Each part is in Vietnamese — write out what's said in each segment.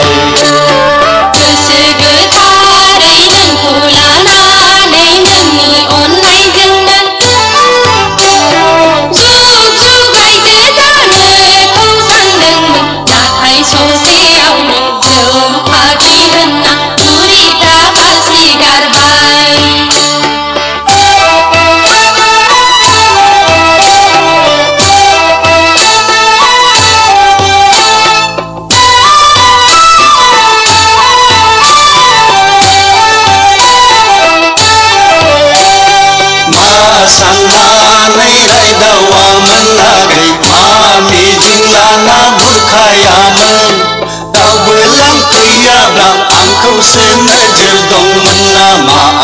hayamu Tao berlang tiarang Angkau senajer dong menama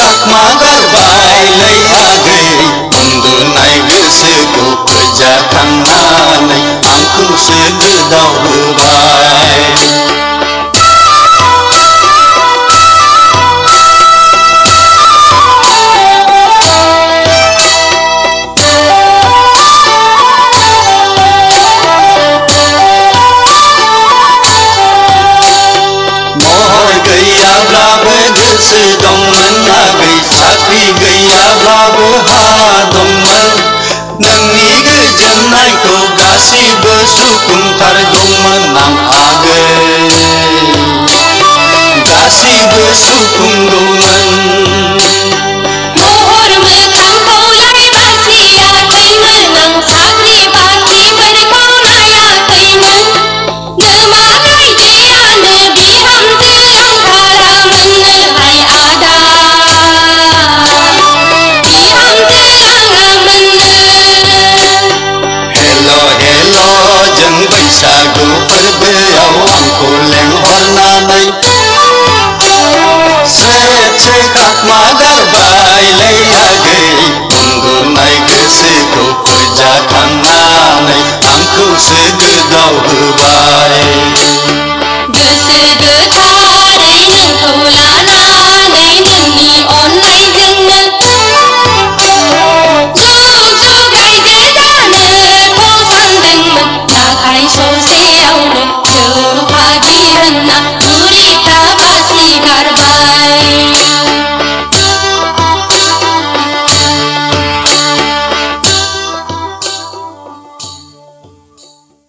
काखमा गर्भाइलै vì đi gaya babu ha dommal nangi ge jannai ko gasi besu thar tar dommal nam age gasi besu kum dommal सिजदा